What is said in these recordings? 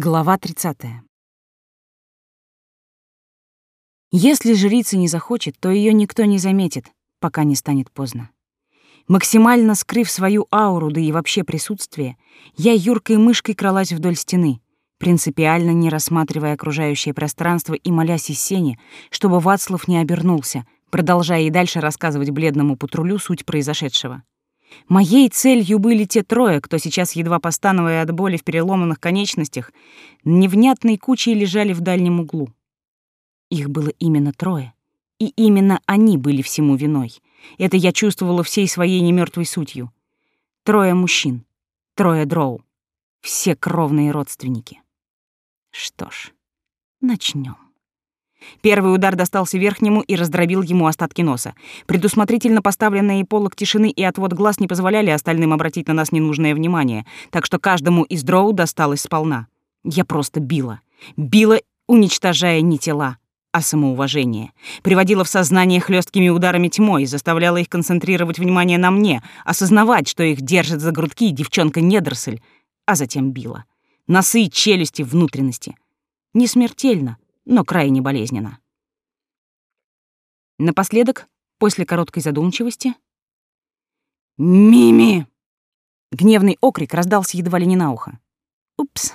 Глава 30. Если жрица не захочет, то ее никто не заметит, пока не станет поздно. Максимально скрыв свою ауру, да и вообще присутствие, я юркой мышкой кралась вдоль стены, принципиально не рассматривая окружающее пространство и молясь из сени, чтобы Вацлав не обернулся, продолжая и дальше рассказывать бледному патрулю суть произошедшего. Моей целью были те трое, кто сейчас, едва постановая от боли в переломанных конечностях, невнятной кучей лежали в дальнем углу. Их было именно трое, и именно они были всему виной. Это я чувствовала всей своей немертвой сутью. Трое мужчин, трое дроу, все кровные родственники. Что ж, начнем. Первый удар достался верхнему и раздробил ему остатки носа. Предусмотрительно поставленные полок тишины и отвод глаз не позволяли остальным обратить на нас ненужное внимание, так что каждому из дроу досталось сполна. Я просто била. Била, уничтожая не тела, а самоуважение. Приводила в сознание хлесткими ударами тьмой, заставляла их концентрировать внимание на мне, осознавать, что их держит за грудки девчонка-недоросль, а затем била. Носы, челюсти, внутренности. Не смертельно, но крайне болезненно. Напоследок, после короткой задумчивости... «Мими!» Гневный окрик раздался едва ли не на ухо. «Упс!»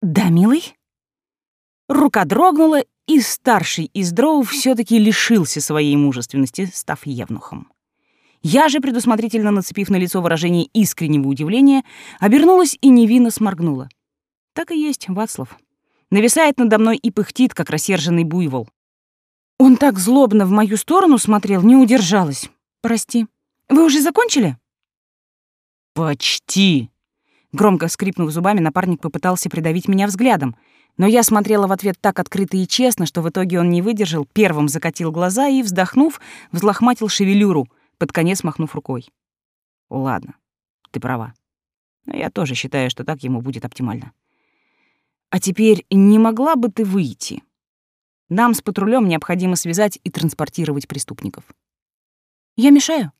«Да, милый?» Рука дрогнула, и старший из дроу все таки лишился своей мужественности, став евнухом. Я же, предусмотрительно нацепив на лицо выражение искреннего удивления, обернулась и невинно сморгнула. Так и есть, Вацлав нависает надо мной и пыхтит, как рассерженный буйвол. Он так злобно в мою сторону смотрел, не удержалась. Прости. Вы уже закончили? Почти. Громко скрипнув зубами, напарник попытался придавить меня взглядом, но я смотрела в ответ так открыто и честно, что в итоге он не выдержал, первым закатил глаза и, вздохнув, взлохматил шевелюру, под конец махнув рукой. Ладно, ты права. Но я тоже считаю, что так ему будет оптимально. А теперь не могла бы ты выйти? Нам с патрулем необходимо связать и транспортировать преступников. Я мешаю?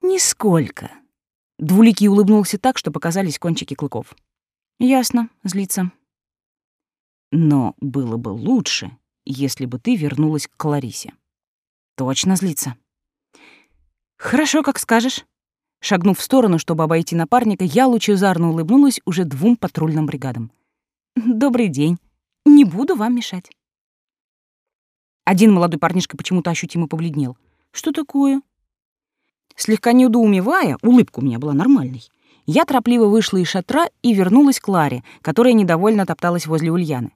Нисколько. Двуликий улыбнулся так, что показались кончики клыков. Ясно, злится. Но было бы лучше, если бы ты вернулась к Кларисе. Точно злится. Хорошо, как скажешь. Шагнув в сторону, чтобы обойти напарника, я лучезарно улыбнулась уже двум патрульным бригадам. Добрый день. Не буду вам мешать. Один молодой парнишка почему-то ощутимо побледнел. Что такое? Слегка недоумевая, улыбка у меня была нормальной. Я торопливо вышла из шатра и вернулась к Ларе, которая недовольно топталась возле Ульяны.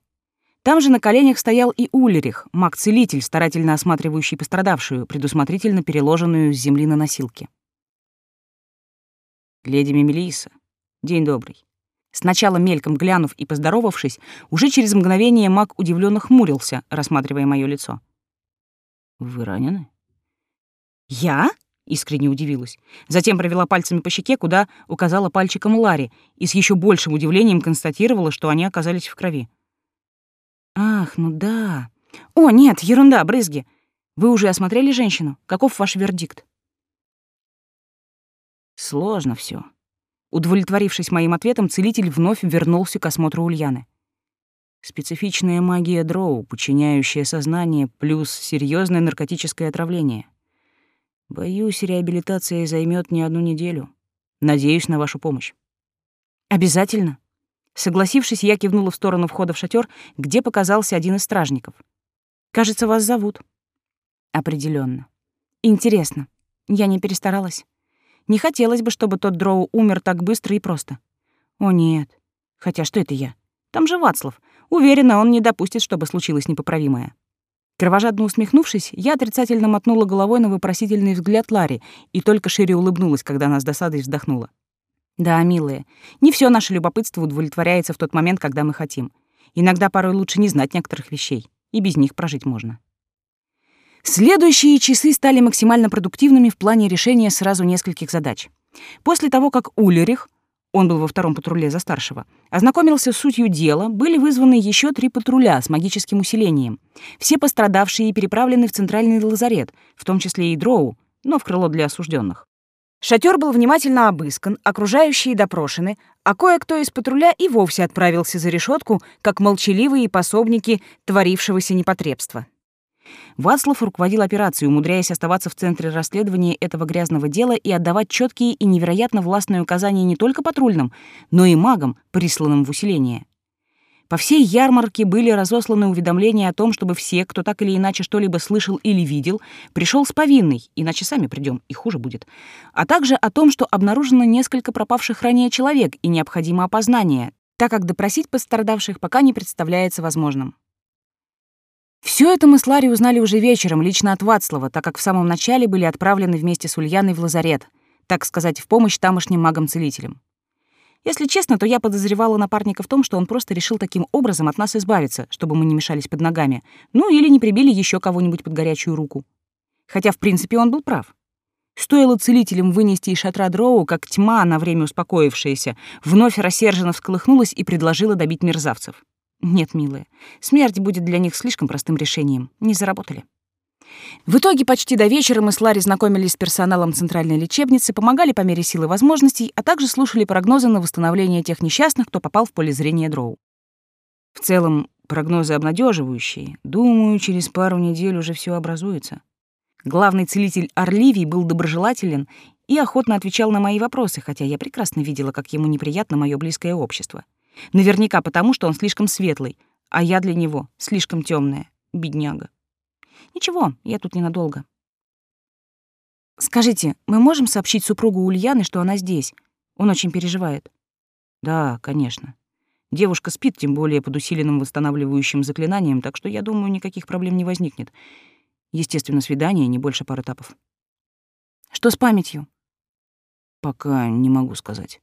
Там же на коленях стоял и Ульрих, маг-целитель, старательно осматривающий пострадавшую, предусмотрительно переложенную с земли на носилки. «Леди Мемелиса, день добрый. Сначала мельком глянув и поздоровавшись, уже через мгновение маг удивленно хмурился, рассматривая мое лицо. «Вы ранены?» «Я?» — искренне удивилась. Затем провела пальцами по щеке, куда указала пальчиком Ларри, и с еще большим удивлением констатировала, что они оказались в крови. «Ах, ну да. О, нет, ерунда, брызги. Вы уже осмотрели женщину? Каков ваш вердикт?» «Сложно все. Удовлетворившись моим ответом, целитель вновь вернулся к осмотру Ульяны. Специфичная магия дроу, подчиняющая сознание, плюс серьезное наркотическое отравление. Боюсь, реабилитация займет не одну неделю. Надеюсь на вашу помощь. Обязательно. Согласившись, я кивнула в сторону входа в шатер, где показался один из стражников. Кажется, вас зовут. Определенно. Интересно. Я не перестаралась. Не хотелось бы, чтобы тот дроу умер так быстро и просто. О нет. Хотя что это я? Там же Вацлав. Уверена, он не допустит, чтобы случилось непоправимое. Кровожадно усмехнувшись, я отрицательно мотнула головой на вопросительный взгляд Ларри и только шире улыбнулась, когда она с досадой вздохнула. Да, милые, не все наше любопытство удовлетворяется в тот момент, когда мы хотим. Иногда порой лучше не знать некоторых вещей, и без них прожить можно. Следующие часы стали максимально продуктивными в плане решения сразу нескольких задач. После того, как Улерих, он был во втором патруле за старшего, ознакомился с сутью дела, были вызваны еще три патруля с магическим усилением. Все пострадавшие переправлены в центральный лазарет, в том числе и Дроу, но в крыло для осужденных. Шатер был внимательно обыскан, окружающие допрошены, а кое-кто из патруля и вовсе отправился за решетку, как молчаливые пособники творившегося непотребства. Вацлав руководил операцией, умудряясь оставаться в центре расследования этого грязного дела и отдавать четкие и невероятно властные указания не только патрульным, но и магам, присланным в усиление. По всей ярмарке были разосланы уведомления о том, чтобы все, кто так или иначе что-либо слышал или видел, пришел с повинной, иначе сами придем, и хуже будет. А также о том, что обнаружено несколько пропавших ранее человек и необходимо опознание, так как допросить пострадавших пока не представляется возможным. Все это мы с Ларри узнали уже вечером, лично от Вацлава, так как в самом начале были отправлены вместе с Ульяной в лазарет, так сказать, в помощь тамошним магам-целителям. Если честно, то я подозревала напарника в том, что он просто решил таким образом от нас избавиться, чтобы мы не мешались под ногами, ну или не прибили еще кого-нибудь под горячую руку. Хотя, в принципе, он был прав. Стоило целителям вынести из шатра дроу, как тьма, на время успокоившаяся, вновь рассерженно всколыхнулась и предложила добить мерзавцев. Нет, милая, смерть будет для них слишком простым решением. Не заработали. В итоге почти до вечера мы с Ларри знакомились с персоналом центральной лечебницы, помогали по мере силы возможностей, а также слушали прогнозы на восстановление тех несчастных, кто попал в поле зрения дроу. В целом, прогнозы обнадеживающие. Думаю, через пару недель уже все образуется. Главный целитель Орливий был доброжелателен и охотно отвечал на мои вопросы, хотя я прекрасно видела, как ему неприятно мое близкое общество. Наверняка потому, что он слишком светлый, а я для него слишком темная, бедняга. Ничего, я тут ненадолго. Скажите, мы можем сообщить супругу Ульяны, что она здесь? Он очень переживает. Да, конечно. Девушка спит, тем более под усиленным восстанавливающим заклинанием, так что, я думаю, никаких проблем не возникнет. Естественно, свидание, не больше пары этапов. Что с памятью? Пока не могу сказать.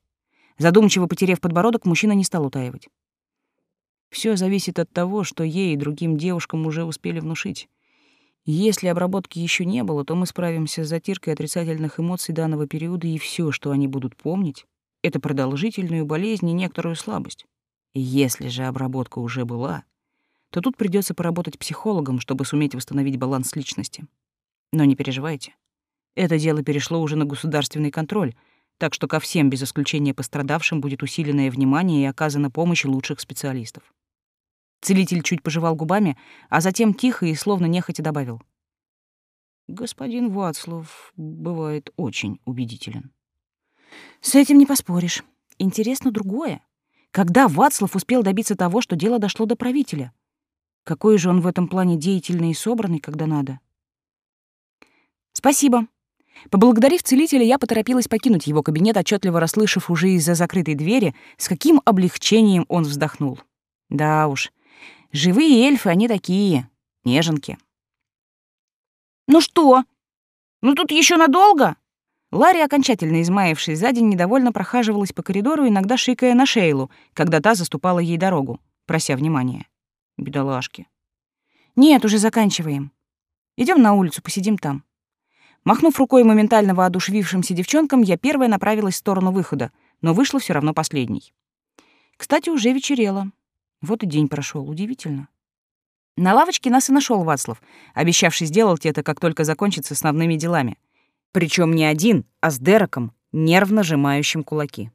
Задумчиво потеряв подбородок, мужчина не стал утаивать. Все зависит от того, что ей и другим девушкам уже успели внушить. Если обработки еще не было, то мы справимся с затиркой отрицательных эмоций данного периода, и все, что они будут помнить, это продолжительную болезнь и некоторую слабость. Если же обработка уже была, то тут придется поработать психологом, чтобы суметь восстановить баланс личности. Но не переживайте. Это дело перешло уже на государственный контроль, так что ко всем, без исключения пострадавшим, будет усиленное внимание и оказана помощь лучших специалистов. Целитель чуть пожевал губами, а затем тихо и словно нехотя добавил. «Господин Вацлав бывает очень убедителен». «С этим не поспоришь. Интересно другое. Когда Вацлав успел добиться того, что дело дошло до правителя? Какой же он в этом плане деятельный и собранный, когда надо?» «Спасибо», Поблагодарив целителя, я поторопилась покинуть его кабинет, отчетливо расслышав уже из-за закрытой двери, с каким облегчением он вздохнул. Да уж, Живые эльфы, они такие, неженки. «Ну что? Ну тут еще надолго?» Ларри, окончательно измаявшись за день, недовольно прохаживалась по коридору, иногда шикая на Шейлу, когда та заступала ей дорогу, прося внимания. Бедолашки. «Нет, уже заканчиваем. Идем на улицу, посидим там». Махнув рукой моментально воодушевившимся девчонкам, я первая направилась в сторону выхода, но вышла все равно последней. Кстати, уже вечерело. Вот и день прошел, удивительно. На лавочке нас и нашел Вацлав, обещавший сделать это, как только закончится с основными делами. Причем не один, а с Дереком, нервно сжимающим кулаки.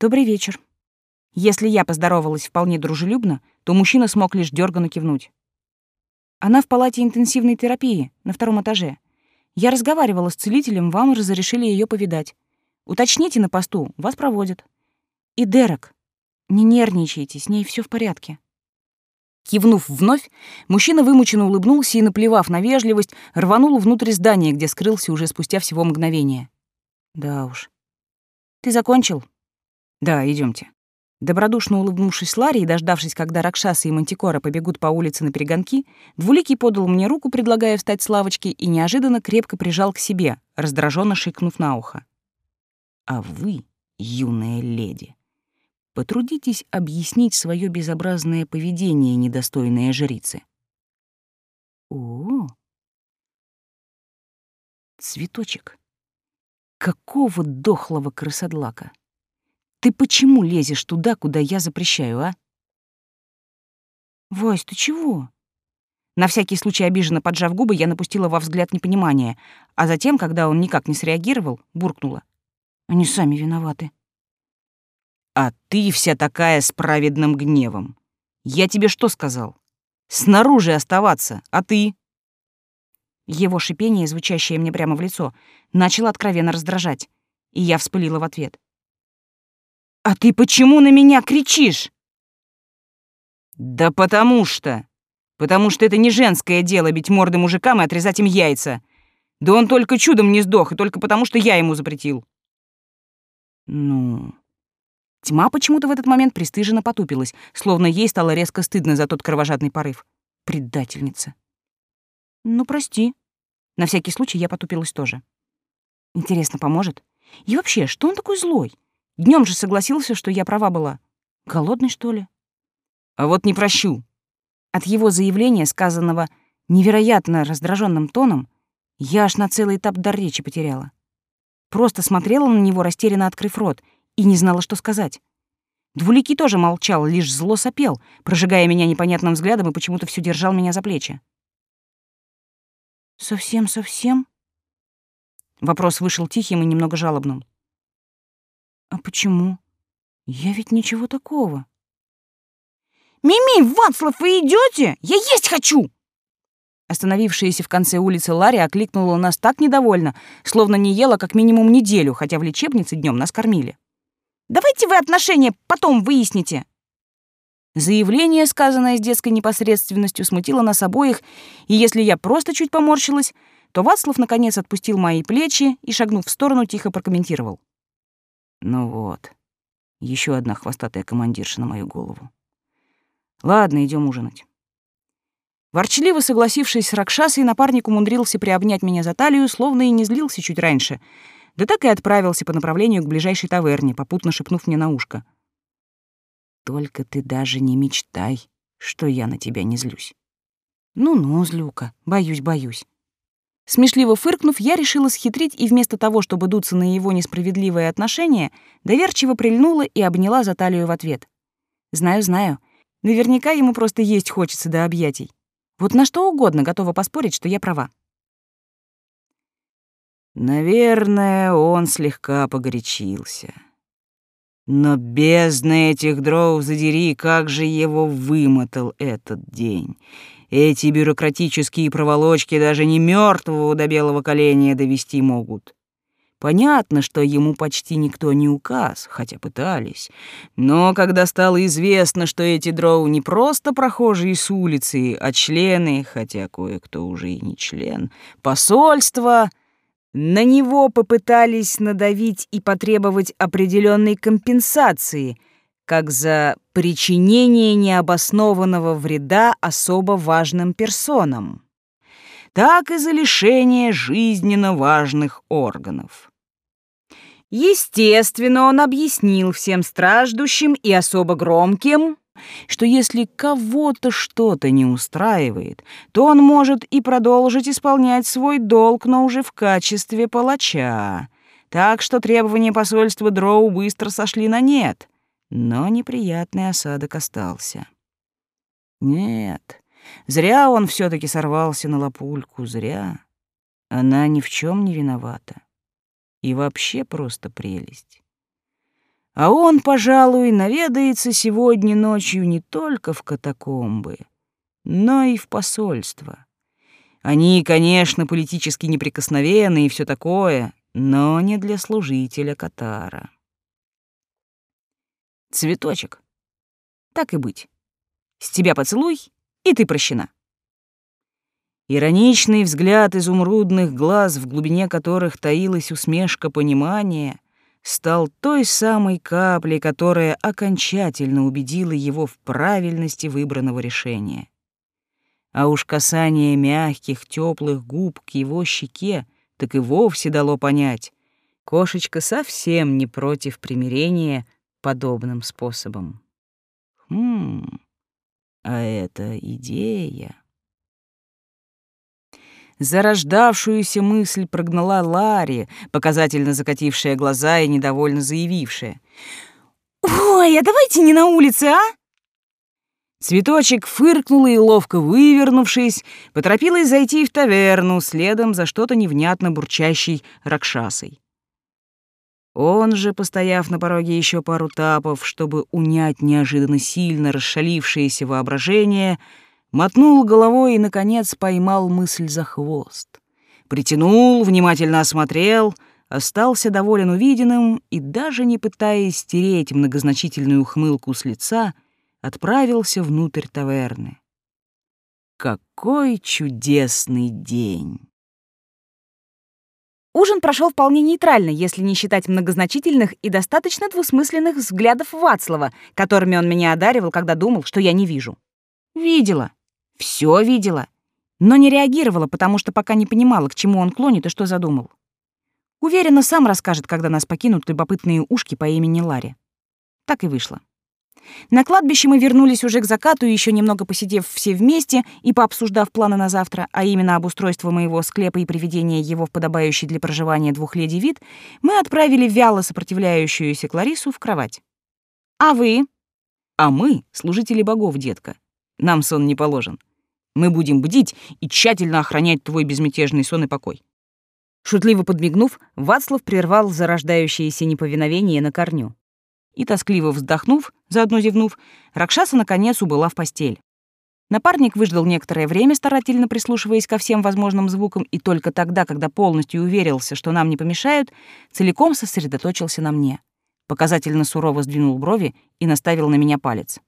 «Добрый вечер». Если я поздоровалась вполне дружелюбно, то мужчина смог лишь дёрганно кивнуть. Она в палате интенсивной терапии, на втором этаже. Я разговаривала с целителем, вам разрешили ее повидать. Уточните на посту, вас проводят. И Дерек, не нервничайте, с ней все в порядке. Кивнув вновь, мужчина вымученно улыбнулся и, наплевав на вежливость, рванул внутрь здания, где скрылся уже спустя всего мгновение. Да уж. Ты закончил? Да, идемте. Добродушно улыбнувшись Ларе и дождавшись, когда Ракшаса и Мантикора побегут по улице на перегонки, Двуликий подал мне руку, предлагая встать с лавочки, и неожиданно крепко прижал к себе, раздраженно шикнув на ухо. «А вы, юная леди, Потрудитесь объяснить свое безобразное поведение, недостойное жрицы. О, цветочек, какого дохлого крысодлака! Ты почему лезешь туда, куда я запрещаю, а? Вась, ты чего? На всякий случай обиженно поджав губы, я напустила во взгляд непонимания, а затем, когда он никак не среагировал, буркнула. Они сами виноваты. А ты вся такая с праведным гневом. Я тебе что сказал? Снаружи оставаться, а ты? Его шипение, звучащее мне прямо в лицо, начало откровенно раздражать, и я вспылила в ответ. «А ты почему на меня кричишь?» «Да потому что! Потому что это не женское дело бить морды мужикам и отрезать им яйца. Да он только чудом не сдох, и только потому, что я ему запретил». «Ну...» Тьма почему-то в этот момент пристыженно потупилась, словно ей стало резко стыдно за тот кровожадный порыв. Предательница. «Ну, прости». На всякий случай я потупилась тоже. Интересно, поможет? И вообще, что он такой злой? Днем же согласился, что я права была. Голодный, что ли? А вот не прощу. От его заявления, сказанного невероятно раздраженным тоном, я аж на целый этап дар речи потеряла. Просто смотрела на него, растерянно открыв рот, и не знала, что сказать. Двуликий тоже молчал, лишь зло сопел, прожигая меня непонятным взглядом и почему-то все держал меня за плечи. «Совсем-совсем?» Вопрос вышел тихим и немного жалобным. «А почему? Я ведь ничего такого». «Мими, Вацлав, вы идете? Я есть хочу!» Остановившаяся в конце улицы Ларри окликнула нас так недовольно, словно не ела как минимум неделю, хотя в лечебнице днем нас кормили. «Давайте вы отношения потом выясните!» Заявление, сказанное с детской непосредственностью, смутило нас обоих, и если я просто чуть поморщилась, то Вацлав наконец отпустил мои плечи и, шагнув в сторону, тихо прокомментировал. «Ну вот, еще одна хвостатая командирша на мою голову. Ладно, идем ужинать». Ворчливо согласившись с Ракшасой, напарник умудрился приобнять меня за талию, словно и не злился чуть раньше, да так и отправился по направлению к ближайшей таверне, попутно шепнув мне на ушко — только ты даже не мечтай, что я на тебя не злюсь. Ну-ну, злюка, боюсь, боюсь. Смешливо фыркнув, я решила схитрить и вместо того, чтобы дуться на его несправедливое отношение, доверчиво прильнула и обняла за талию в ответ. Знаю, знаю. Наверняка ему просто есть хочется до объятий. Вот на что угодно готова поспорить, что я права. Наверное, он слегка погорячился. Но бездна этих дров задери, как же его вымотал этот день. Эти бюрократические проволочки даже не мертвого до белого коленя довести могут. Понятно, что ему почти никто не указ, хотя пытались. Но когда стало известно, что эти дроу не просто прохожие с улицы, а члены, хотя кое-кто уже и не член, посольства, на него попытались надавить и потребовать определенной компенсации, как за причинение необоснованного вреда особо важным персонам, так и за лишение жизненно важных органов. Естественно, он объяснил всем страждущим и особо громким, что если кого-то что-то не устраивает, то он может и продолжить исполнять свой долг, но уже в качестве палача. Так что требования посольства Дроу быстро сошли на нет, но неприятный осадок остался. Нет, зря он все таки сорвался на лапульку, зря. Она ни в чем не виновата. И вообще просто прелесть. А он, пожалуй, наведается сегодня ночью не только в катакомбы, но и в посольство. Они, конечно, политически неприкосновенны и все такое, но не для служителя Катара. Цветочек. Так и быть. С тебя поцелуй, и ты прощена. Ироничный взгляд изумрудных глаз, в глубине которых таилась усмешка понимания, стал той самой каплей, которая окончательно убедила его в правильности выбранного решения. А уж касание мягких, теплых губ к его щеке так и вовсе дало понять, кошечка совсем не против примирения подобным способом. Хм, а это идея. Зарождавшуюся мысль прогнала Ларри, показательно закатившая глаза и недовольно заявившая. «Ой, а давайте не на улице, а?» Цветочек фыркнула и, ловко вывернувшись, поторопилась зайти в таверну следом за что-то невнятно бурчащей ракшасой. Он же, постояв на пороге еще пару тапов, чтобы унять неожиданно сильно расшалившееся воображение, мотнул головой и, наконец, поймал мысль за хвост. Притянул, внимательно осмотрел, остался доволен увиденным и, даже не пытаясь стереть многозначительную ухмылку с лица, — отправился внутрь таверны. Какой чудесный день! Ужин прошел вполне нейтрально, если не считать многозначительных и достаточно двусмысленных взглядов Вацлава, которыми он меня одаривал, когда думал, что я не вижу. Видела. все видела. Но не реагировала, потому что пока не понимала, к чему он клонит и что задумал. Уверена, сам расскажет, когда нас покинут любопытные ушки по имени Ларри. Так и вышло. На кладбище мы вернулись уже к закату, еще немного посидев все вместе и пообсуждав планы на завтра, а именно обустройство моего склепа и приведение его в подобающий для проживания двух леди вид, мы отправили вяло сопротивляющуюся Кларису в кровать. «А вы?» «А мы — служители богов, детка. Нам сон не положен. Мы будем бдить и тщательно охранять твой безмятежный сон и покой». Шутливо подмигнув, Вацлав прервал зарождающееся неповиновение на корню и, тоскливо вздохнув, заодно зевнув, Ракшаса наконец убыла в постель. Напарник выждал некоторое время, старательно прислушиваясь ко всем возможным звукам, и только тогда, когда полностью уверился, что нам не помешают, целиком сосредоточился на мне. Показательно сурово сдвинул брови и наставил на меня палец.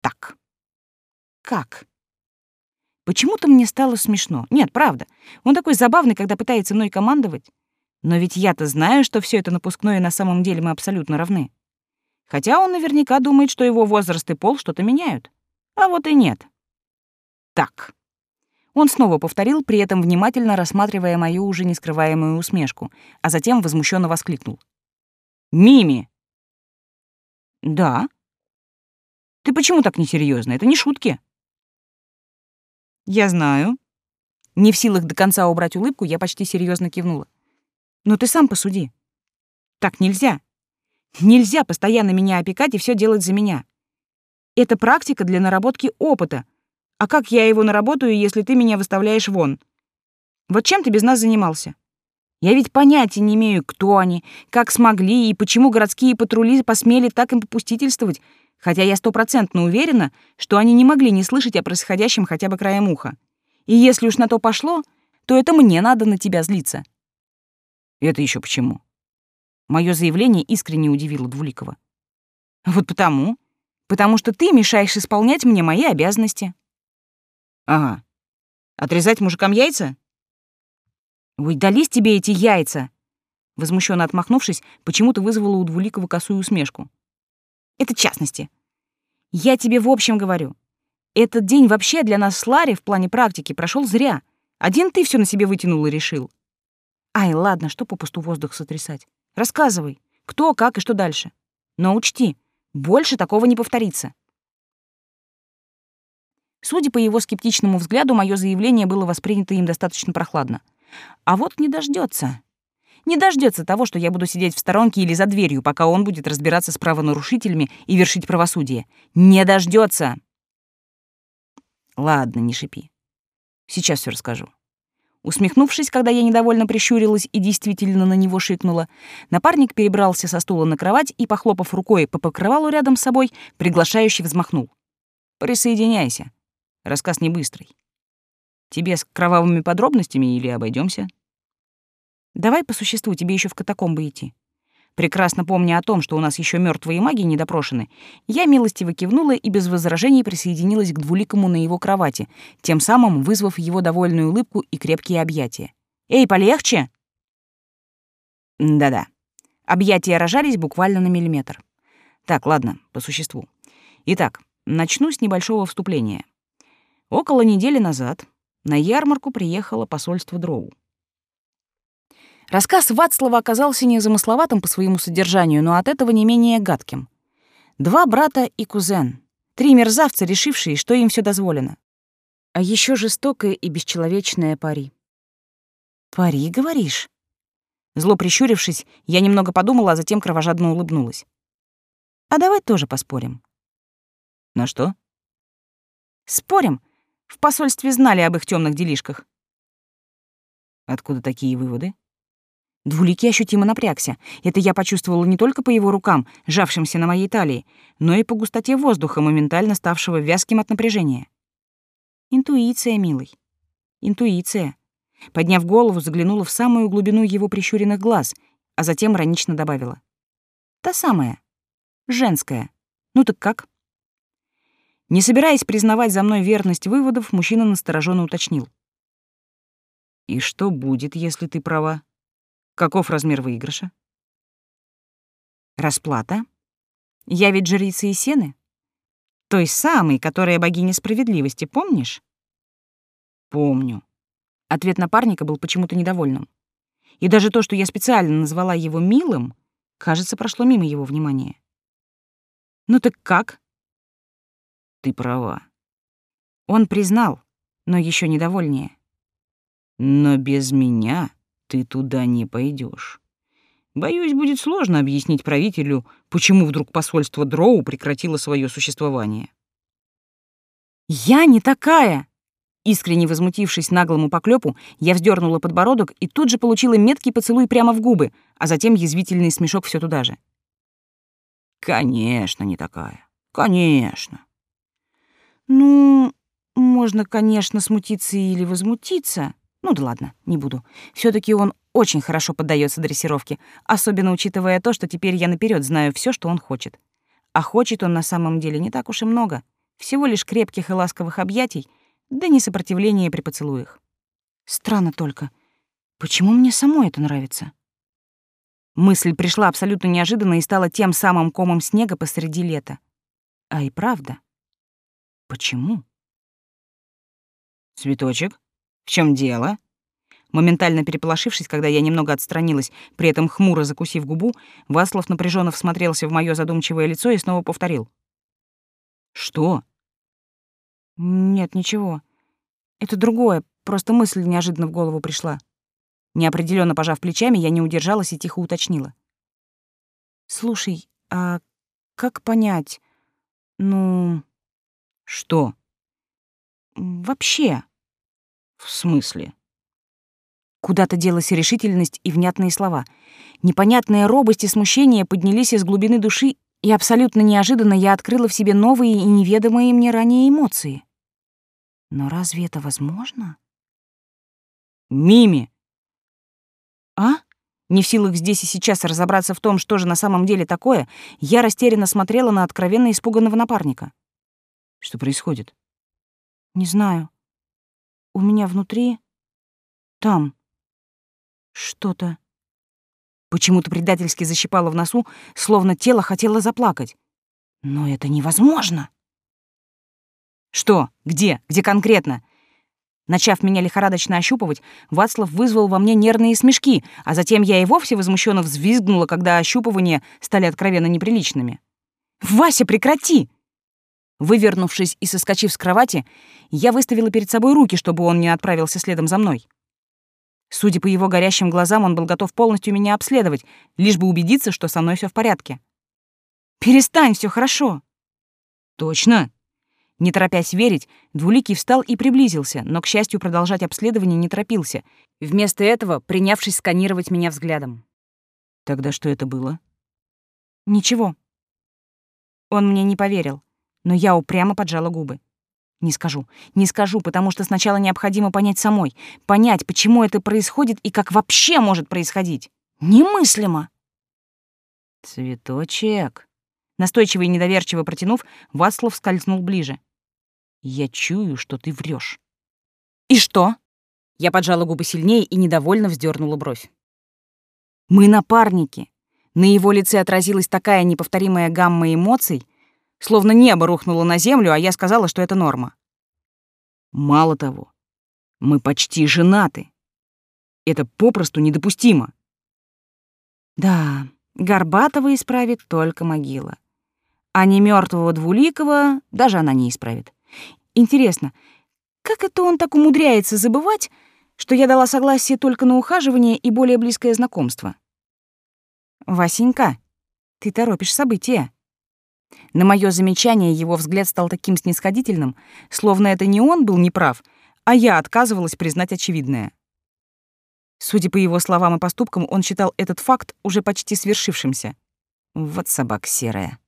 Так. Как? Почему-то мне стало смешно. Нет, правда. Он такой забавный, когда пытается мной командовать. Но ведь я-то знаю, что все это напускное, и на самом деле мы абсолютно равны. Хотя он наверняка думает, что его возраст и пол что-то меняют. А вот и нет. Так. Он снова повторил, при этом внимательно рассматривая мою уже нескрываемую усмешку, а затем возмущенно воскликнул. «Мими!» «Да?» «Ты почему так несерьезно? Это не шутки». «Я знаю». Не в силах до конца убрать улыбку, я почти серьезно кивнула. Но ты сам посуди. Так нельзя. Нельзя постоянно меня опекать и все делать за меня. Это практика для наработки опыта. А как я его наработаю, если ты меня выставляешь вон? Вот чем ты без нас занимался? Я ведь понятия не имею, кто они, как смогли и почему городские патрули посмели так им попустительствовать, хотя я стопроцентно уверена, что они не могли не слышать о происходящем хотя бы краем уха. И если уж на то пошло, то это мне надо на тебя злиться. Это еще почему? Мое заявление искренне удивило Двуликова. Вот потому. Потому что ты мешаешь исполнять мне мои обязанности. Ага. Отрезать мужикам яйца? Ой, дались тебе эти яйца! Возмущенно отмахнувшись, почему-то вызвала у Двуликова косую усмешку. Это частности. Я тебе в общем говорю. Этот день вообще для нас с Ларри в плане практики прошел зря. Один ты все на себе вытянул и решил. Ай, ладно, что попусту воздух сотрясать. Рассказывай, кто, как и что дальше. Но учти, больше такого не повторится. Судя по его скептичному взгляду, мое заявление было воспринято им достаточно прохладно. А вот не дождется. Не дождется того, что я буду сидеть в сторонке или за дверью, пока он будет разбираться с правонарушителями и вершить правосудие. Не дождется. Ладно, не шипи. Сейчас все расскажу. Усмехнувшись, когда я недовольно прищурилась и действительно на него шикнула, напарник перебрался со стула на кровать и, похлопав рукой по покрывалу рядом с собой, приглашающе взмахнул. «Присоединяйся. Рассказ не быстрый. Тебе с кровавыми подробностями или обойдемся? «Давай по существу, тебе еще в катакомбы идти». Прекрасно помня о том, что у нас еще мертвые маги недопрошены, я милостиво кивнула и без возражений присоединилась к двуликому на его кровати, тем самым вызвав его довольную улыбку и крепкие объятия. «Эй, полегче!» Да-да. Объятия рожались буквально на миллиметр. Так, ладно, по существу. Итак, начну с небольшого вступления. Около недели назад на ярмарку приехало посольство Дроу. Рассказ Вацлава оказался незамысловатым по своему содержанию, но от этого не менее гадким. Два брата и кузен. Три мерзавца, решившие, что им все дозволено. А еще жестокое и бесчеловечное пари. «Пари, говоришь?» Зло прищурившись, я немного подумала, а затем кровожадно улыбнулась. «А давай тоже поспорим». «На что?» Спорим, в посольстве знали об их темных делишках. Откуда такие выводы? Двуликий ощутимо напрягся. Это я почувствовала не только по его рукам, сжавшимся на моей талии, но и по густоте воздуха, моментально ставшего вязким от напряжения. Интуиция, милый. Интуиция. Подняв голову, заглянула в самую глубину его прищуренных глаз, а затем иронично добавила. Та самая. Женская. Ну так как? Не собираясь признавать за мной верность выводов, мужчина настороженно уточнил. «И что будет, если ты права? Каков размер выигрыша?» «Расплата? Я ведь жрица Исены? Той самой, которая богиня справедливости, помнишь?» «Помню». Ответ напарника был почему-то недовольным. И даже то, что я специально назвала его милым, кажется, прошло мимо его внимания. «Ну так как?» Ты права. Он признал, но еще недовольнее. Но без меня ты туда не пойдешь. Боюсь, будет сложно объяснить правителю, почему вдруг посольство Дроу прекратило свое существование. «Я не такая!» Искренне возмутившись наглому поклепу, я вздернула подбородок и тут же получила меткий поцелуй прямо в губы, а затем язвительный смешок все туда же. «Конечно, не такая. Конечно. Ну, можно, конечно, смутиться или возмутиться. Ну да ладно, не буду. все таки он очень хорошо поддается дрессировке, особенно учитывая то, что теперь я наперед знаю все, что он хочет. А хочет он на самом деле не так уж и много. Всего лишь крепких и ласковых объятий, да не сопротивления при поцелуях. Странно только, почему мне самой это нравится? Мысль пришла абсолютно неожиданно и стала тем самым комом снега посреди лета. А и правда. Почему? Цветочек, в чем дело? Моментально переполошившись, когда я немного отстранилась, при этом хмуро закусив губу, Васлов напряженно всмотрелся в мое задумчивое лицо и снова повторил. «Что?» «Нет, ничего. Это другое, просто мысль неожиданно в голову пришла». Неопределенно пожав плечами, я не удержалась и тихо уточнила. «Слушай, а как понять? Ну...» Что? Вообще. В смысле? Куда-то делась решительность и внятные слова. Непонятная робость и смущение поднялись из глубины души, и абсолютно неожиданно я открыла в себе новые и неведомые мне ранее эмоции. Но разве это возможно? Мими! А? Не в силах здесь и сейчас разобраться в том, что же на самом деле такое, я растерянно смотрела на откровенно испуганного напарника. Что происходит? Не знаю. У меня внутри... Там... Что-то... Почему-то предательски защипало в носу, словно тело хотело заплакать. Но это невозможно. Что? Где? Где конкретно? Начав меня лихорадочно ощупывать, Вацлав вызвал во мне нервные смешки, а затем я и вовсе возмущенно взвизгнула, когда ощупывания стали откровенно неприличными. «Вася, прекрати!» Вывернувшись и соскочив с кровати, я выставила перед собой руки, чтобы он не отправился следом за мной. Судя по его горящим глазам, он был готов полностью меня обследовать, лишь бы убедиться, что со мной все в порядке. «Перестань, все хорошо». «Точно?» Не торопясь верить, Двуликий встал и приблизился, но, к счастью, продолжать обследование не торопился, вместо этого принявшись сканировать меня взглядом. «Тогда что это было?» «Ничего». Он мне не поверил но я упрямо поджала губы. Не скажу, не скажу, потому что сначала необходимо понять самой, понять, почему это происходит и как вообще может происходить. Немыслимо. Цветочек. Настойчиво и недоверчиво протянув, Васлов скользнул ближе. Я чую, что ты врешь. И что? Я поджала губы сильнее и недовольно вздернула бровь. Мы напарники. На его лице отразилась такая неповторимая гамма эмоций, Словно небо рухнуло на землю, а я сказала, что это норма. Мало того, мы почти женаты. Это попросту недопустимо. Да, Горбатова исправит только могила. А не мертвого двуликого даже она не исправит. Интересно, как это он так умудряется забывать, что я дала согласие только на ухаживание и более близкое знакомство? Васенька, ты торопишь события. На мое замечание его взгляд стал таким снисходительным, словно это не он был неправ, а я отказывалась признать очевидное. Судя по его словам и поступкам, он считал этот факт уже почти свершившимся. Вот собака серая.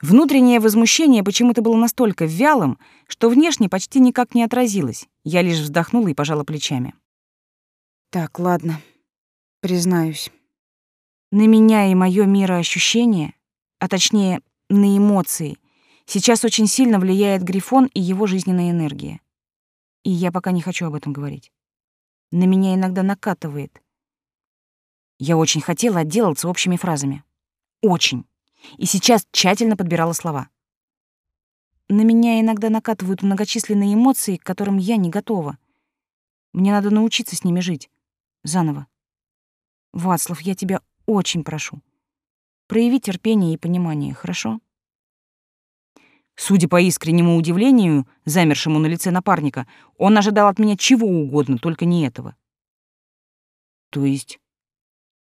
Внутреннее возмущение почему-то было настолько вялым, что внешне почти никак не отразилось. Я лишь вздохнула и пожала плечами. Так, ладно, признаюсь. На меня и моё мироощущение, а точнее, на эмоции, сейчас очень сильно влияет Грифон и его жизненная энергия. И я пока не хочу об этом говорить. На меня иногда накатывает. Я очень хотела отделаться общими фразами. Очень. И сейчас тщательно подбирала слова. На меня иногда накатывают многочисленные эмоции, к которым я не готова. Мне надо научиться с ними жить. Заново. Вацлав, я тебя очень прошу. Прояви терпение и понимание, хорошо? Судя по искреннему удивлению, замершему на лице напарника, он ожидал от меня чего угодно, только не этого. То есть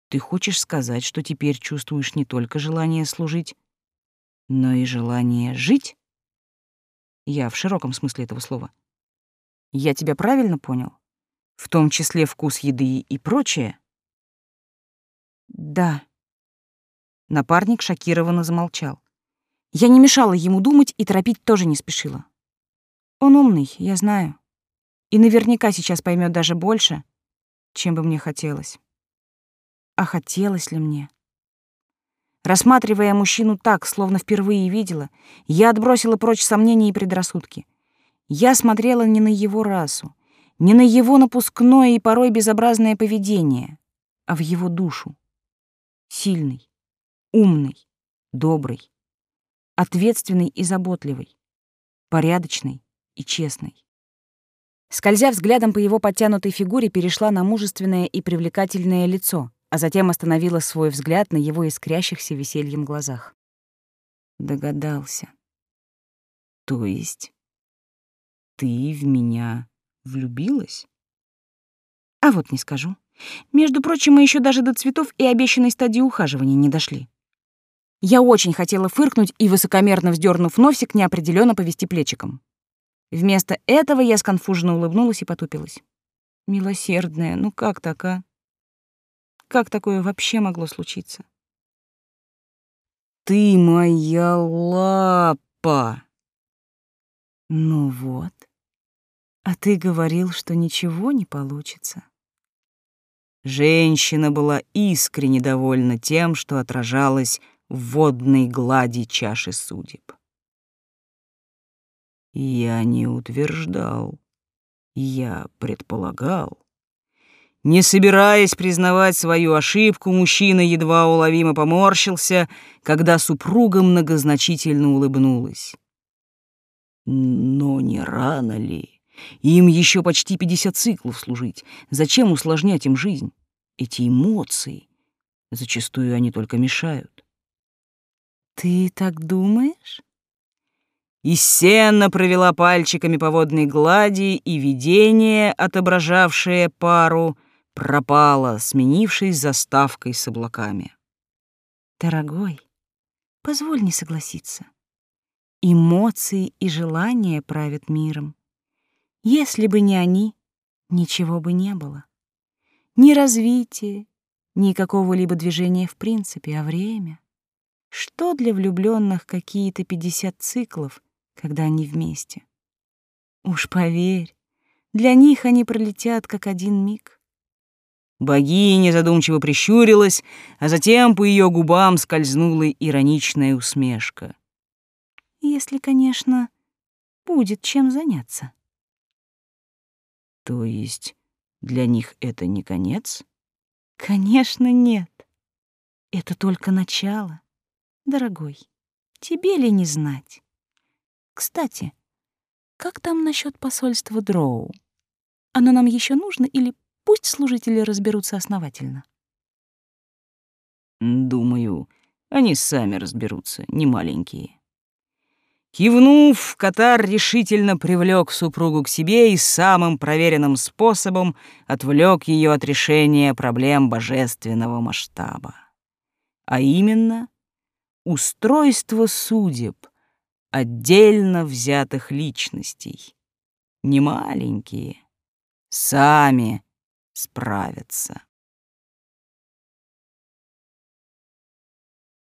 ты хочешь сказать, что теперь чувствуешь не только желание служить, но и желание жить? Я в широком смысле этого слова. Я тебя правильно понял? В том числе вкус еды и прочее? Да. Напарник шокированно замолчал. Я не мешала ему думать и торопить тоже не спешила. Он умный, я знаю. И наверняка сейчас поймет даже больше, чем бы мне хотелось. А хотелось ли мне? Рассматривая мужчину так, словно впервые видела, я отбросила прочь сомнения и предрассудки. Я смотрела не на его расу, не на его напускное и порой безобразное поведение, а в его душу. Сильный, умный, добрый, ответственный и заботливый, порядочный и честный. Скользя взглядом по его подтянутой фигуре, перешла на мужественное и привлекательное лицо, а затем остановила свой взгляд на его искрящихся весельем глазах. Догадался. То есть ты в меня влюбилась? А вот не скажу. Между прочим, мы еще даже до цветов и обещанной стадии ухаживания не дошли. Я очень хотела фыркнуть и, высокомерно вздернув носик, неопределенно повести плечиком. Вместо этого я сконфуженно улыбнулась и потупилась. Милосердная, ну как так, а? Как такое вообще могло случиться? Ты моя лапа. Ну вот. А ты говорил, что ничего не получится. Женщина была искренне довольна тем, что отражалась в водной глади чаши судеб. Я не утверждал, я предполагал. Не собираясь признавать свою ошибку, мужчина едва уловимо поморщился, когда супруга многозначительно улыбнулась. Но не рано ли? Им еще почти пятьдесят циклов служить. Зачем усложнять им жизнь? Эти эмоции. Зачастую они только мешают. Ты так думаешь? И сенно провела пальчиками по водной глади, и видение, отображавшее пару, пропала, сменившись заставкой с облаками. Дорогой, позволь не согласиться. Эмоции и желания правят миром. Если бы не они, ничего бы не было. Ни развития, ни какого-либо движения в принципе, а время. Что для влюбленных какие-то пятьдесят циклов, когда они вместе? Уж поверь, для них они пролетят как один миг. Богиня задумчиво прищурилась, а затем по ее губам скользнула ироничная усмешка. «Если, конечно, будет чем заняться». «То есть для них это не конец?» «Конечно, нет. Это только начало, дорогой. Тебе ли не знать? Кстати, как там насчет посольства Дроу? Оно нам еще нужно или Пусть служители разберутся основательно. Думаю, они сами разберутся, не маленькие. Кивнув, Катар решительно привлек супругу к себе и самым проверенным способом отвлек ее от решения проблем божественного масштаба. А именно, устройство судеб отдельно взятых личностей. Не маленькие, сами справятся.